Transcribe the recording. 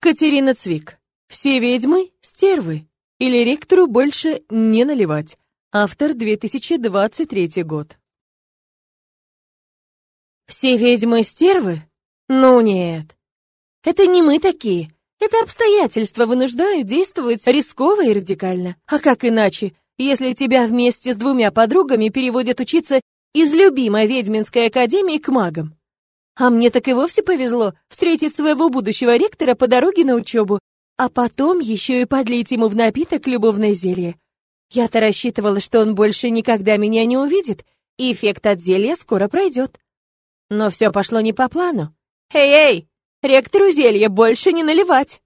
Катерина Цвик. Все ведьмы — стервы. Или ректору больше не наливать. Автор 2023 год. Все ведьмы — стервы? Ну нет. Это не мы такие. Это обстоятельства вынуждают действовать рисково и радикально. А как иначе, если тебя вместе с двумя подругами переводят учиться из любимой ведьминской академии к магам? А мне так и вовсе повезло встретить своего будущего ректора по дороге на учебу, а потом еще и подлить ему в напиток любовное зелье. Я-то рассчитывала, что он больше никогда меня не увидит, и эффект от зелья скоро пройдет. Но все пошло не по плану. «Эй-эй, ректору зелье больше не наливать!»